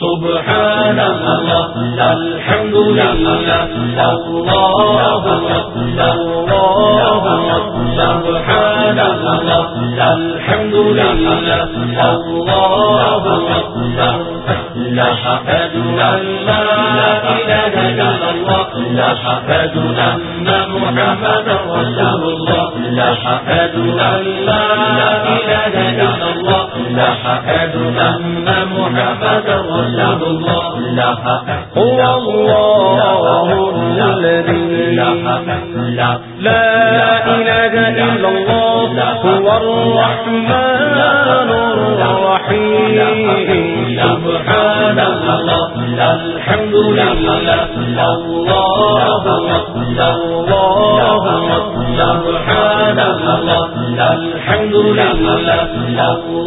سبحان الله الحمد لله الله الله سبحان الله الحمد لله الله لا أشهد لا إله إلا الله لا رسول الله لا أشهد لا إله إلا الله لا رسول الله لا الله الحمد لله الله الله سبحان الله رسول الله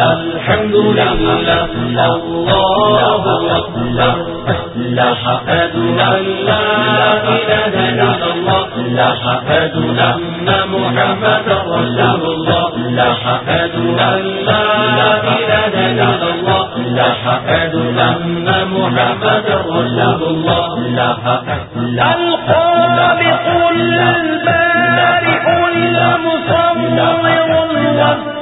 الحمد لله الله الله لا لا إله إلا الله لا رسول الله لا لا إله إلا الله لا رسول الله لا الخالق البارئ المصور الغفار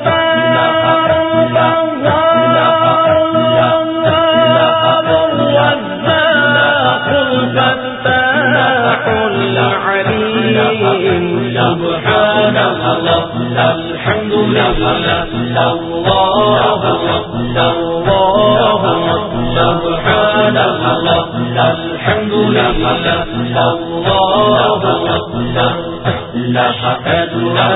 الحمد لله الله الله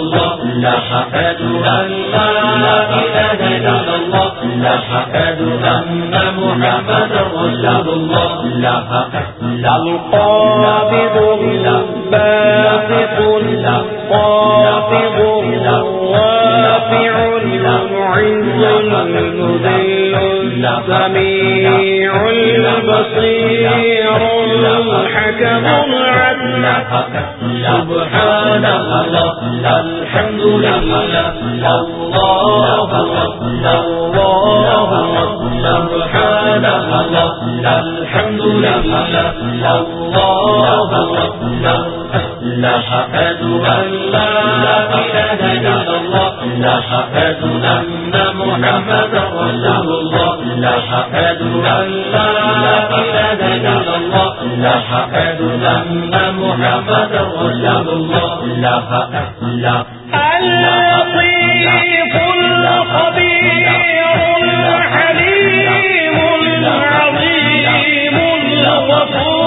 الله لا أشهد لا إله إلا الله لا أشهد أن محمدا رسول الله لا أشهد لا إله إلا الله لا أشهد لا لا القابض الباسط البصير الحكم العدل سبحان الله الحمد لله الله الله سبحان الله الحمد الخبير الحليم العظيم الغفور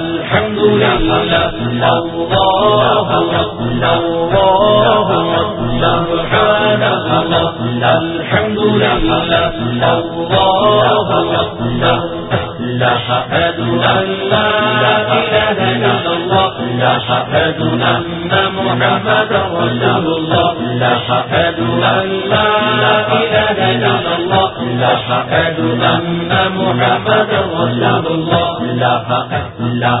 الحمد لله الله الله سبحان الله الحمد لله الله لا أشهد أن لا إله إلا الله لا رسول الله لا أشهد أن لا إلا الله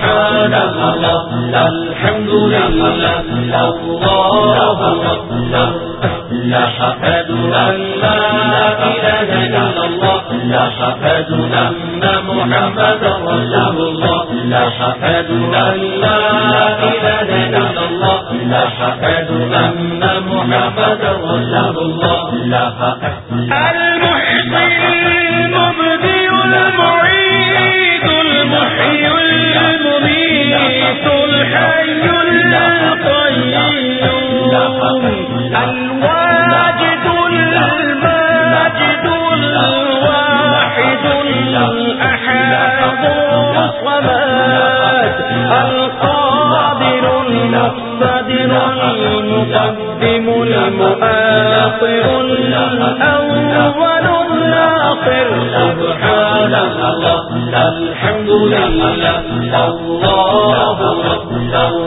الله الله المعيد المحيي المميت الحي القيوم الأول الآخر الحمد لله الله الله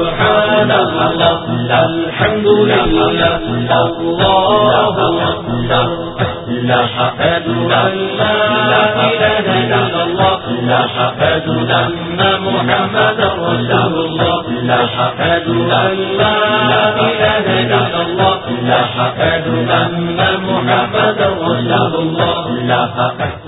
سبحان الله الحمد لله الله لا إله إلا الله محمد رسول الله لا إله إلا الله محمد رسول الله الظاهر الباطن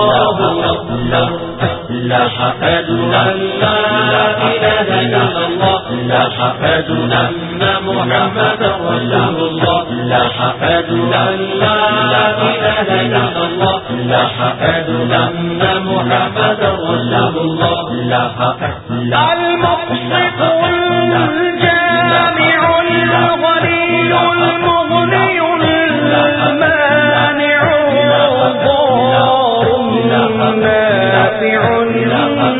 محمد رسول الله لشهد الوارث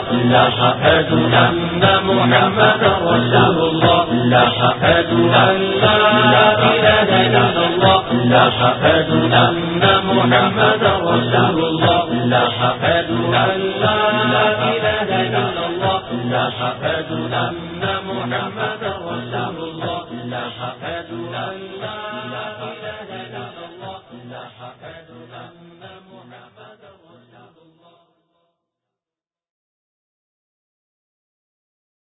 لا أن محمد رسول الله. أن لا إله إلا الله. أن محمد رسول الله. أن لا إله إلا الله. أن محمد